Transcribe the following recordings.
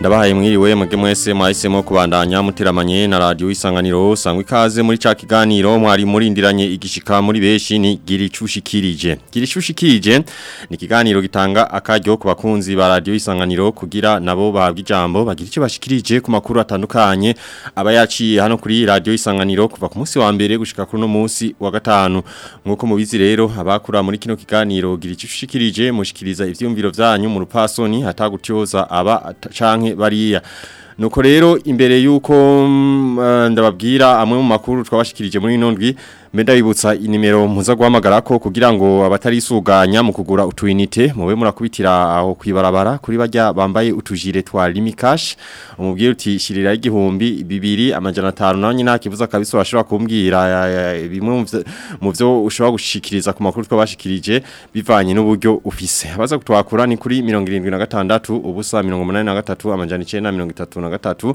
ndabahaye mwiriwe mwege mwese mwahisemo kubandanya muteramanye na radio isanganiro sangwa ikaze muri ca kiganiro mwari muri murindiranye igishika muri beshi ni giricushikirije giricushikirije ni kiganiro gitanga akaryo ku bakunzi ba radio isanganiro kugira nabo bahabwa ijambo bagira icyo bashikirije ku makuru atandukanye aba yaciye hano kuri radio isanganiro kuva ku munsi wa mbere gushika kuri no munsi wa gatanu nkuko mubizi rero abakura muri kino kiganiro giricushikirije mushikiriza ivyumviro vyanyu mu rupasoni hatagutyoza aba canke bajyanye bariya nuko rero imbere y'uko mm, ndababwira amwe mu makuru twabashikirije muri ino Menda Medayibutsa inimero muza guhamagara ko kugira ngo abatari isuganya mu kugura utuinite mube murakubitira aho kwibarabara kuri bajya bambaye utujire twa Limicash umubwire uti shirira igihumbi amajana 2500 nanye ntakivuza kabisa washobora kumbwira bimwe mu byo ushobora gushikiriza ku makuru twabashikirije bivanye n'uburyo ufise abaza kutwakura ni kuri 76 ubusa 83 amajana 933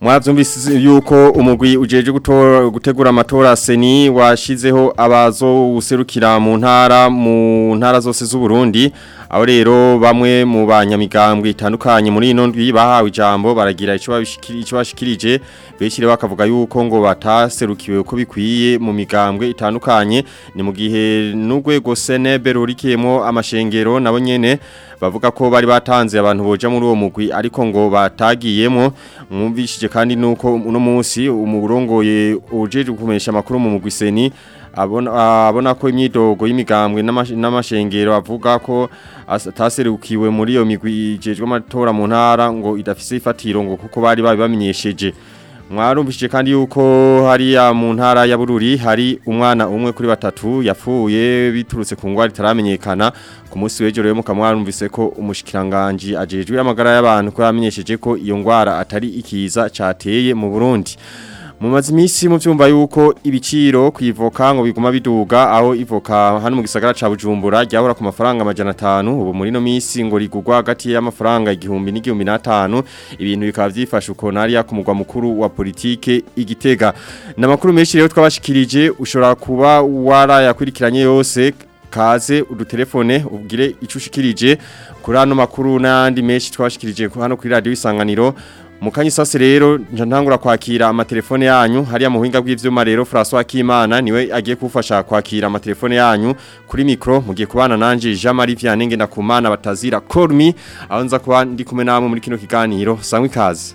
mwazumvise yuko umugwi ujeje gutegura amatora seni washizeho abazo userukira mu ntara mu ntara zose z'u Burundi abo bamwe mu banyamigambwe itandukanye muri ino bahawe ijambo baragira icyo bashikirije benshi bakavuga yuko ngo bataserukiwe uko bikwiye mu migambwe itandukanye ni mu gihe n'urwego senebe rurikiyemo amashengero nabo nyene bavuga ko bari batanze abantu boja muri uwo mugwi ariko ngo batagiyemo mwumvishije kandi nuko uno munsi umurongoye ujeje kumesha makuru mu mugwi seni abona abona ko imyidogo y'imigambwe n'amashengero avuga ko ataserukiwe muri iyo migwi ijejwe amatora mu ntara ngo idafise ifatiro ngo kuko bari babibamenyesheje mwarumvishije kandi yuko hariya mu ntara ya bururi hari umwana umwe kuri batatu yapfuye biturutse ku ngwara itaramenyekana ku munsi w'ejo rero mukaba mwarumvise ko umushikiranganji ajejwe amagara y'abantu ko yamenyesheje ko iyo ngwara atari ikiza cateye mu burundi mumaze iminsi mu byumva yuko ibiciro kwivoka ngo biguma biduga aho ivoka hano mu gisagara ca Bujumbura ryahora ku mafaranga amajana atanu ubu muri no minsi ngo rigugwa hagati y'amafaranga igihumbi n'igihumbi n'atanu ibintu bikaba byifasha uko nariya ku mukuru wa politike igitega n'amakuru menshi rero twabashikirije ushobora kuba warayakurikiranye yose kaze udutelefone ubwire icushikirije kuri makuru n'andi menshi twashikirije hano kuri radio isanganiro mukanya isase rero ntangura kwakira amatelefone yanyu hariya mu buhinga bw'ibyuma rero François Kimana niwe agiye kufasha kwakira amatelefone yanyu kuri micro mugiye kubana nanje Jean Marie Vianney kumana batazira call me aho nza kuba ndi kumwe namwe muri kino kiganiro sangwe kazi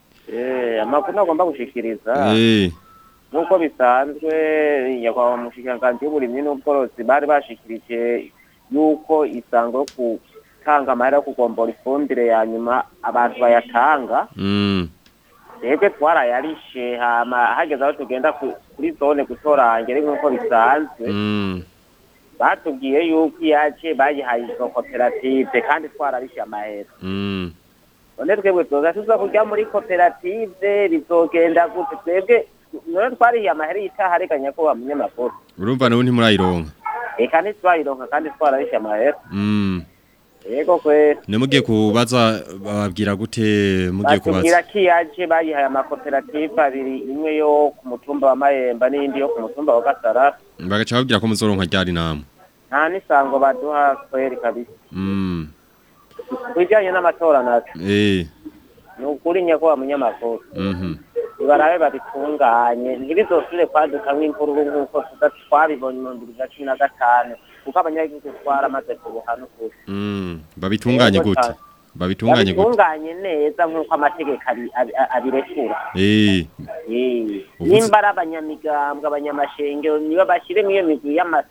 eh amakuru nagomba gushikiriza eh nkuko bisanzwe nyakwa mushikanganzi y'uburimyi n'ubworozi bari bashikirije yuko isango ku gutanga amahera yo kugombora ifumbire ya nyuma abantu bayatanga twebwe mm. twarayarishe hageze aho tugenda kuri zone gutoranga ari nk'uko bisanzwe mm. batubwiye yuko iyace bayihaye izo koperative kandi twararishe amahera mm. none twebwe tuza tuza kujya muri koperative bizogenda gute twebwe none twarihiye amahera y'itahariganya ko wa munyamakuru urumva nawe ntimurayironka reka ntitwayironka kandi twararishe amahera yego kwe nimugiye kubaza bababwira gute mugiye kubaza batubwira ko iyaje bayihaye amakoperative abiri imwe yo ku mutumba wa mayemba n'indi yo ku mutumba wa gasara bagaca babwira ko muzoronka na namwe nta n'isango baduha kweri kabisa mm. ku bijyanye n'amatora natwe eh. ni ukuri nyako wa munyamakuru mhm. barabe babitunganye ntibizosubire kwaduka nk'imvururu nk'uko twabibonye mu bihumbi bibiri na cumi na gatanu kuko abanyagihugu twara amaze ku ruhano kure mm, babitunganye eh, gute babitunganye gute babitunganye neza nk'uko amategeko abirekura eh. eh. nimba ari abanyamigambwe abanyamashenge nibo bashyiremo iyo migwi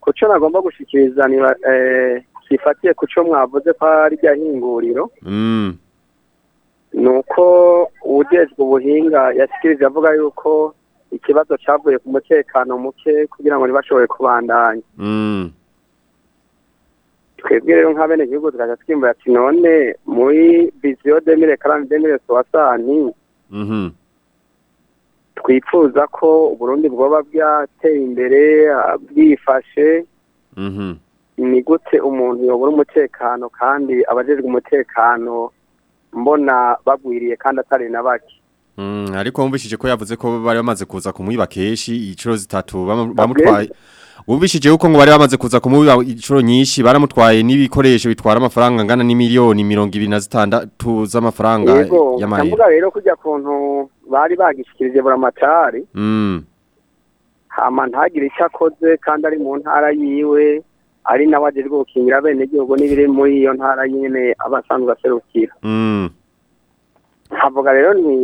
ku cyo nagomba gushyikiriza sifatiye ku cyo mwavuze ko ari ryahinguriro mm. ni uko uwujejwe ubuhinga yashyikirije avuga yuko ikibazo cyavuye ku mutekano muke kugira ngo ntibashobore kubandanya mm. twebwe rero nk'abenegihugu tukajya twimba ati none muri viziyo demire karani demire suwasani mhm. twifuza ko uburundi bwoba bwateye imbere bwifashe mhm. ni gute umuntu yobora umutekano kandi abajejwe umutekano mbona bagwiriye kandi atari na bake Mm, ariko wumvishije ko yavuze ko bari bamaze kuza kumuyiba kenshi inshuro zitatu bamutwaye wumvishije yuko ngo bari bamaze kuza kumubiba inshuro nyinshi baramutwaye n'ibikoresho bitwara amafaranga angana n'imiliyoni mirongo ibiri na zitandatu z'amafaranga y'amahera ndavuga rero kujya kuntu bari bagishikirije buramatari mm. hama ntagire icyo akoze kandi ari mu ntara yiwe ari nawe ajejwe gukingira bene igihugu n'ibiri muri iyo ntara nyine aba asanzwe aserukira mm. nkavuga rero ni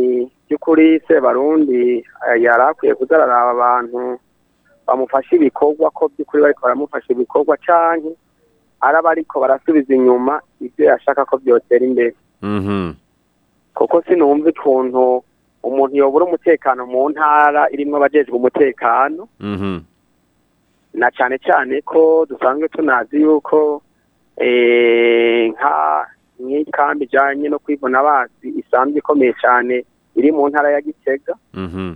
by'ukuri sebarundi eh, yari akwiye kugarara aba bantu bamufashe ibikorwa ko by'ukuri bari baramufasha ibikorwa cyane araba ariko barasubiza inyuma ibyo yashaka ko byotera imbere mhm. kuko sinumva ukuntu umuntu yobora umutekano mu ntara irimo abajejwe umutekano mhm. na cyane cyane ko dusanzwe tunazi yuko eh, nka nk'iyi kambi ijyanye no kwibona basi isanzwe ikomeye cyane iri mu ntara ya gitega mhm.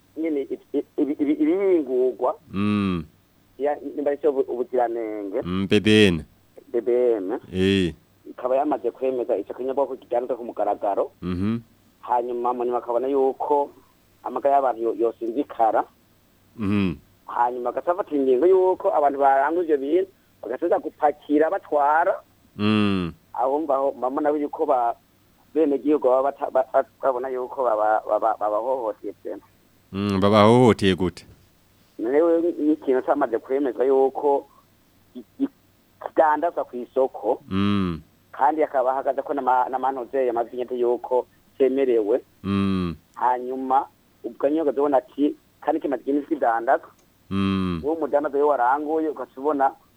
nyine ibiyingurwa mm. nimba ari cyo ubuziranenge bebene bebene ikaba yamaze kwemeza icyo kinyabwoko kiryanditse ku mugaragaro mhm. hanyuma nyuma akabona yuko amaga y'abantu yosinzikara mhm. hanyuma agahita afata ingingo y'uko abantu baranguje ibyo bintu bagahita gupakira batwara mhm. aho mbaho mbabona yuko bene igihugu baba babona yuko babahohoteye babahohoteye gute rero n'ikintu cyamaze kwemezwa yuko kidandazwa ku isoko kandi akaba ahagaze ko n'amantuzeyi amaze inyete yuko cyemerewe mm. hanyuma ubwo nyine ukabona ati kandi kimaze iminsi idandatu mm. uwo mudamu azayo waranguye ugaca ubona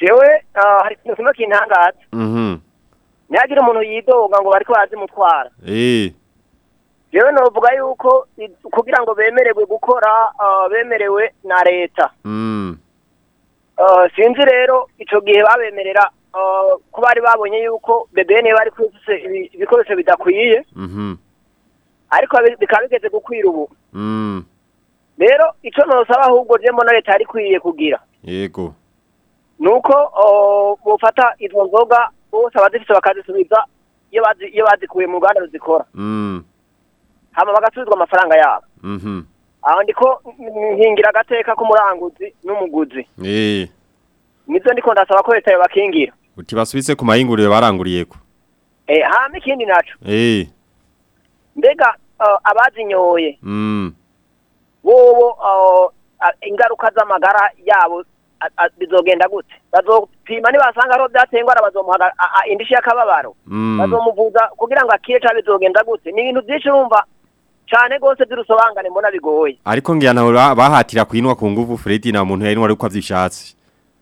jewe ah, hari ikintu kimwe kintangaza mhm. ntihagire umuntu yidoga ngo bari bazimutwara yewe eh. navuga yuko kugira ngo bemerewe gukora ah, bemerewe na leta mm. ah, sinzi rero icyo gihe babemerera ko bari babonye yuko bebene bari kwifuse ibikoresho bidakwiye mhm. ariko bikaba bigeze gukwira ubu mm. rero icyo ntusaba ahubwo jembo na leta yari ikwiye kugira yego nuko bufata izo nzoga bose abazifite bakazisubiza iyo bazikuye mu ruganda ruzikora mm. hano bagasubizwa amafaranga yabo mm-hmm. aho ndiko nkingira agateka k'umuranguzi n'umuguzi eh. nizo ndiko ndasaba ko leta yabakingira uti basubise ku mahinguriro baranguriye ko eh ha mikindi naco eh mbega abazinyoye mm wowo ingaruka z'amagara yabo bizogenda gute bazopima nibasanga ariho byatengwara bazomuha indishyi y'akababaro mm. bazomuvuza kugira ngo akire cyangwa bizogenda gute ni ibintu byinshi urumva cyane rwose by'urusobanurane mbona bigoye ariko ngiranabura bahatira kuyinywa ku ngufu Fredi nta muntu yayinywa ariko abyishatse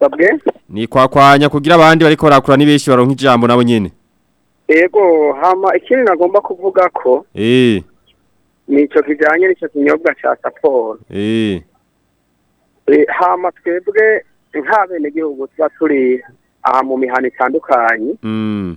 babwe ni kwakwanya kugira abandi bariko barakura ni benshi baronka ijambo nabo nyene yego hama ikindi nagomba kuvuga ko eh nico kijanye nico kinyobwa cha saporo eh e, hama twebwe nk'abene gihugu tuba turi aha mu mihana itandukanye mm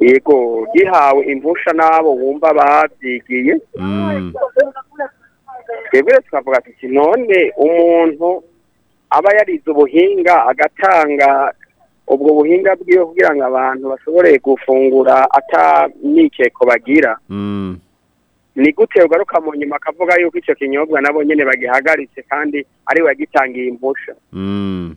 yego gihawe imvusha n'abo wumva babyigiye mm. twebwe twavuga ati none umuntu aba yarize ubuhinga agatanga ubwo buhinga bwiwe kugira ngo abantu bashobore gufungura atamikeko bagira mm. ni gute ugaruka mu nyuma akavuga yuko icyo kinyobwa nabo nyine bagihagaritse kandi ari we wagitangiye impusha mm.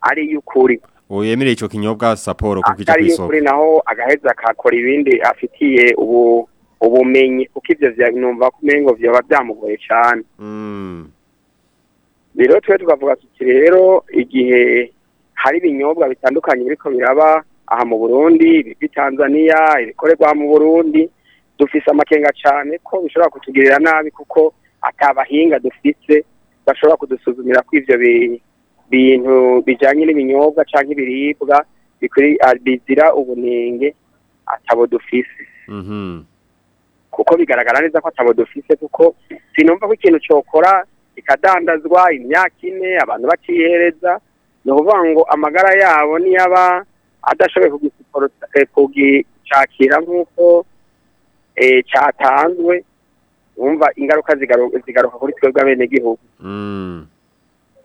ari iy'ukuri ukuri yemereye icyo kinyobwa saporo kuko ijya ku isoko kuri naho agaheza akakora ibindi afitiye ubumenyi kuko ibyo numva ko umenya byaba byamugoye cyane hmm. rero twe tukavuga tuti rero igihe hari ibinyobwa bitandukanye biriko biraba aha mu burundi ibigwi tanzania ibikorerwa mu burundi dufise amakenga cyane ko bishobora kutugirira nabi kuko atabahinga dufise bashobora kudusuzumira ko ivyo bintu bijanye n'ibinyobwa cyangwa ibiribwa bizira ubunenge atabo dufise mhm. kuko bigaragara neza ko atabo dufise kuko sinumva ko ikintu cyokora kikadandazwa imyaka ine abantu bakihereza ni ukuvuga ngo amagara yabo niyaba adashoboye kugishakira nk'uko eh, cyatanzwe wumva ingaruka zigaruka kuri twebwe abenegihugu mm.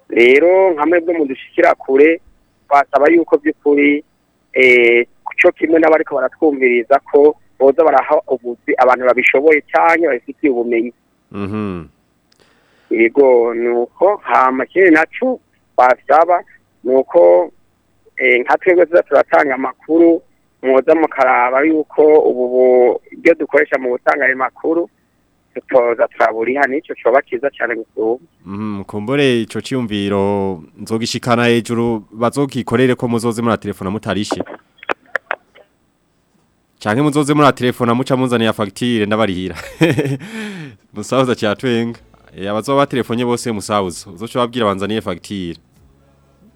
rero nkamwe bwo mu kure twasaba yuko by'ukuri eh, cyo kimwe n'abariko baratwumviriza ko boza baraha ubuzi abantu babishoboye cyane babifitiye ubumenyi mhm. yego ni uko hama kindi naco basaba ni uko Eh, nka twebwe tuza turatanga amakuru mwoza mukaraba yuko ubu ibyo dukoresha mu gutanga ayo makuru tutoza turaburiha n'icyo kiba cyiza cyane gusuba mhm, kumbure icyo cyiyumviro nzogishikana hejuru bazogikorere ko muzoze muri telefone mutarishe cyane muzoze muri telefone muca muzaniye fagitire ndabarihira musabuza cyatwenga eh, abazoba batelefone bose musabuza uzoca babwira banzaniye fagitire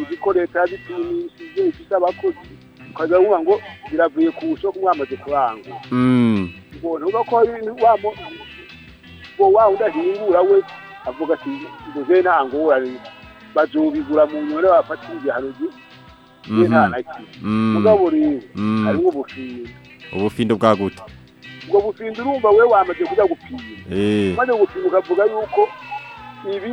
uzi ko leta yabipimisije ifite abakozi ukaza wumva ngo biravuye ku isoko mwamaze kurangura mm. ubona ko wa wundi ahingura we avuga ati nguze nta ngurane bazubigura mu nyuma bafatira igihano mm-hmm. nta na kimwe mugabo rero ubufindo ubufindo bwa gute ubwo bufindo urumva wowe wamaze kujya gupima eh. maze gupima ukavuga yuko ibi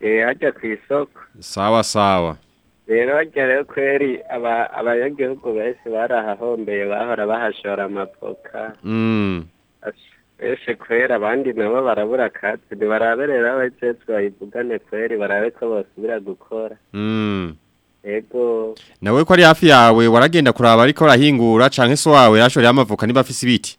eh hajya ku isoko sawa sawa rero hajya rero kweri aba abanyagihugu benshi barahahombeye bahora bahashora amapoka mm eshe kwera abandi nabo barabura akazi ntibarabe rero abajejwe bayivugane kweri barabe ko basubira gukora mm. ego nawe ko ari hafi yawe waragenda kuraba ariko urahingura canke so wawe yashoreye amavoka niba afise ibiti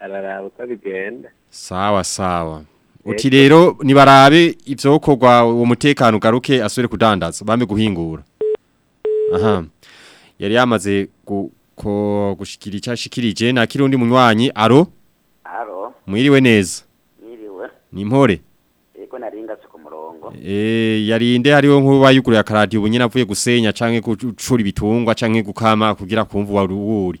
araraba uko bigenda sawa sawa eh, uti rero nibarabe ibyokorwa uwo mutekano ugaruke asubire kudandaza bame guhingura aha yari yamaze gushyikira icyo shikirije nakiri undi munywanyi aro mwiriwe neza mwiriwe ni mpore Eh yari inde hariho nkuba yukuri ya karadi bunyina avuye gusenya canke gucura ibitungwa canke gukama kugira kumva wa ruwuri.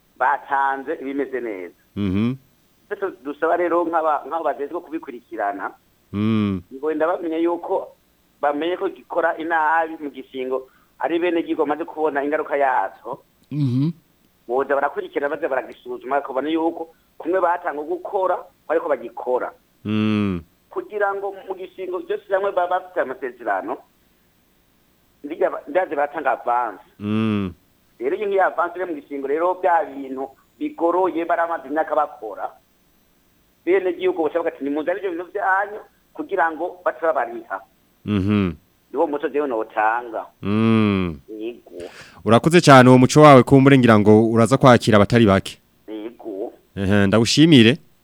batanze ibimeze neza mm-hmm. dusaba rero nk'aho bagezwe kubikurikirana mm. ngwenda bamenye yuko bamenye ko gikora inabi mu gishingo ari bene gihugu bamaze kubona ingaruka yatwo mm-hmm. boza barakurikirana maze baragisuzuma bakabona yuko kumwe batanga gukora ariko bagikora mm. kugira ngo mu gishingo cyose hamwe baba bafite amasezerano ndaze batanga avansi mm. rero iyo nk'iyo avansi iri mu gishingo rero bya bintu bigoroye baramaze imyaka bakora bene gihugu basaba ati nimuzane ibyo bintu byanyu kugira ngo batarabariha mhm. niwo muco jewe notanga mm. urakoze cyane uwo muco wawe kumburengira ngo uraza kwakira abatari bake yego ndawushimire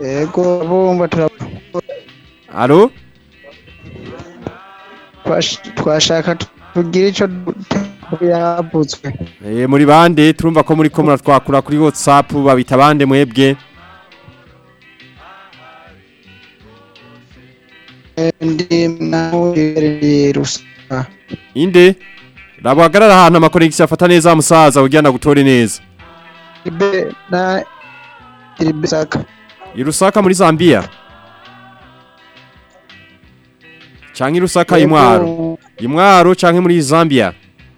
Ego bomba trap. Alo? Twashaka tugire ico yaravutswe eh muri bande turumva ko muri ko muratwakura kuri WhatsApp babita bande mwebwe ndi nawe inde rabagarara ahantu amakonegisi afata neza musaza ujyana gutore neza ibe na iribisaka irusaka muri Zambia Changi rusaka imwaro imwaro canke muri Zambia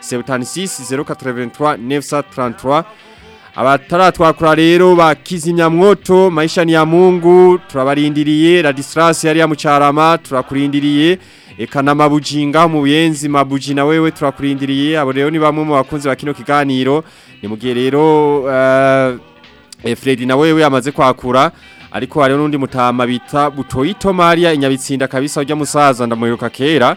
sebutani abataratwakura rero mwoto maisha ni ya mungu turabarindiriye radistrasi yari ya mucarama turakurindiriye eka na mabujinga mu byenzi mabujina wewe turakurindiriye abo rero ni bamwe mu bakunzi bakino kiganiro ni mugiye rero uh, eh, Fred na wewe amaze kwakura ariko hariyo n'undi mutama bita butoyito Maria inyabitsinda kabisa urya musaza ndamuheruka kera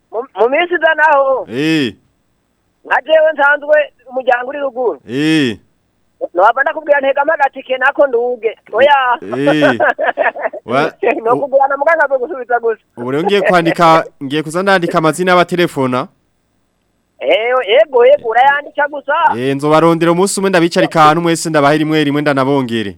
Mumisi zanao. Eee. nka jewe nsanzwe umuryango uri ruguru eh. ntabwo ndakubwira ntegamo agatike nako nduge oya eh. ni ukugura na gusubiza gusa ubu rero ngiye kwandika ngiye kuza amazina y'abatelefona yego eh, yego urayandika gusa nzobarondera umunsi umwe ndabicarika ahantu mwese ndabaha rimwe rimwe ndanabongere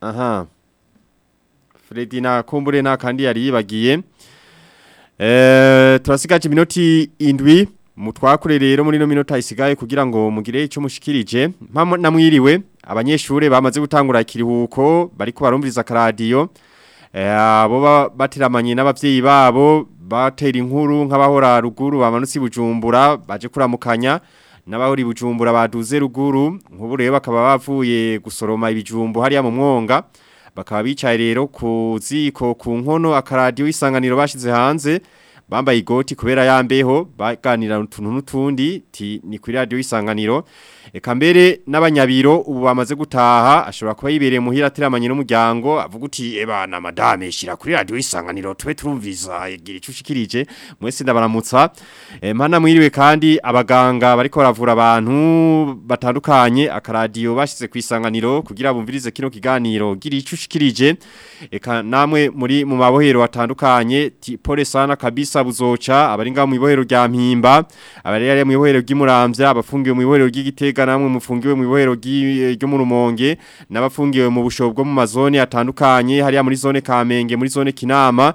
aha uh -huh. Fredi na kumbure na kandi yari yibagiye eh turasigaje minoti indwi mutwakure rero muri no minota isigaye kugira ngo mugire ico mushikirije namwiriwe abanyeshure bamaze gutangura ikiruhuko bariko barumviriza karadiyo eh, abo batiramanye n'abavyeyi babo batera inkuru nk'abahora ruguru bamanutse bujumbura baje kuramukanya n'abahora bujumbura baduze ruguru nk'ubu bakaba bavuye gusoroma ibijumbu hariya mu mwonga bakaba bicaye rero ku ziko ku nkono akaradiyo isanganiro bashyize hanze bambaye igoti kubera yambeho baganira utuntu n'utundi ni kuri radiyo isanganiro eka mbere n'abanyabiro ubu bamaze gutaha ashobora kuba yibereye muhira atiramanye mujyango avuga kuti eba na madame shira kuri radio isanganiro tube turumviza igira icushikirije mwese ndabaramutsa eh, mpana mwiriwe kandi abaganga bari ko ravura abantu batandukanye aka radio bashize ku isanganiro kugira bumvirize kino kiganiro gira icushikirije eka namwe muri mu mabohero batandukanye pole sana kabisa buzoca abari ngaho mu ibohero rya Mpimba abari ari mu ibohero ry'Imuramvya abafungiye mu ibohero ry'Igitega namwe mufungiwe mu ibohero ryo mu rumonge n'abafungiwe mu bushobwo bwo mu mazone atandukanye hariya muri zone Kamenge muri zone Kinama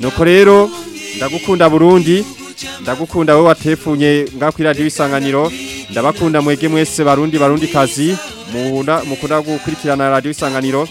nuko rero ndagukunda burundi ndagukunda wowe watefunye ngaho radiyo isanganiro ndabakunda mwege mwese barundi barundi kazi mukunda gukurikirana radio isanganiro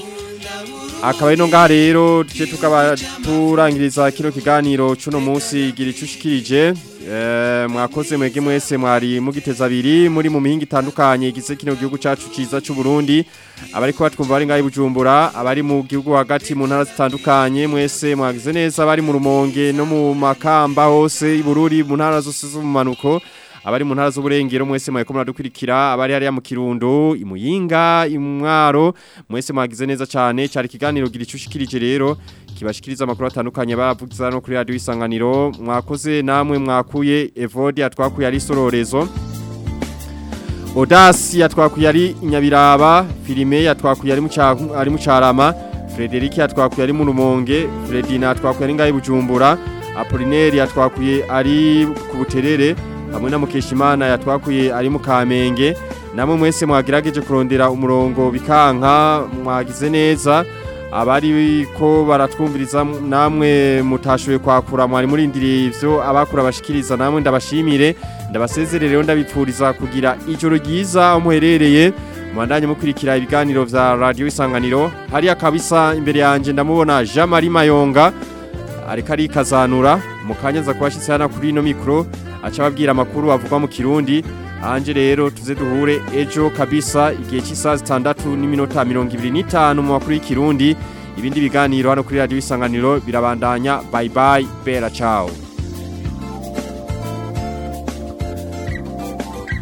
akaba ino nga rero tuje tukaba turangiriza kino kiganiro cuno munsi igira icushikirije eh mwakoze mwege mwese mwari mugiteza abiri muri mu mihinga itandukanye igize kino gihugu cacu ciza c'u Burundi abari ko batwumva bari ngayi bujumbura abari mu gihugu hagati mu ntara zitandukanye mwese mwagize neza abari mu rumonge no mu makamba hose ibururi mu ntara zose z'umanuko abari mu ntara z'uburengero mwese ko muradukirikira abari hariya mu kirundo imuyinga imwaro mwese mwagize neza cyane cyari kiganiro gira icushikirije rero kibashikiriza amakuru atandukanye bavugiza no kuri radio isanganiro mwakoze namwe mwakuye Evodi atwakuye ari sororezo Odasi atwakuye ari inyabiraba filime yatwakuye ari mu ari mu Frederic atwakuye ari mu Rumonge Fredina atwakuye ari ngaye Bujumbura Apollinaire atwakuye ari ku Buterere hamwe na mukeshimana yatwakuye ari mu kamenge namwe mwese mwagerageje kurondera umurongo bikanka mwagize neza abari ko baratwumviriza namwe mutashoboye kwakura mwari murindiriye ibyo abakura bashikiriza namwe ndabashimire ndabasezerereho ndabipfuriza kugira ijoro ryiza muherereye mwandanye mukurikira ibiganiro bya radio isanganiro hariya kabisa imbere yanjye ndamubona jean marie mayonga ariko arikazanura mu kanya aza kubashyitsi hano kuri ino mikoro acababwira amakuru avugwa mu kirundi anje rero tuze duhure ejo kabisa igihe cy'isaha zitandatu n'iminota mirongo ibiri n'itanu mu makuru y'ikirundi ibindi biganiro hano kuri radiyo isanganiro birabandanya bye bera ciao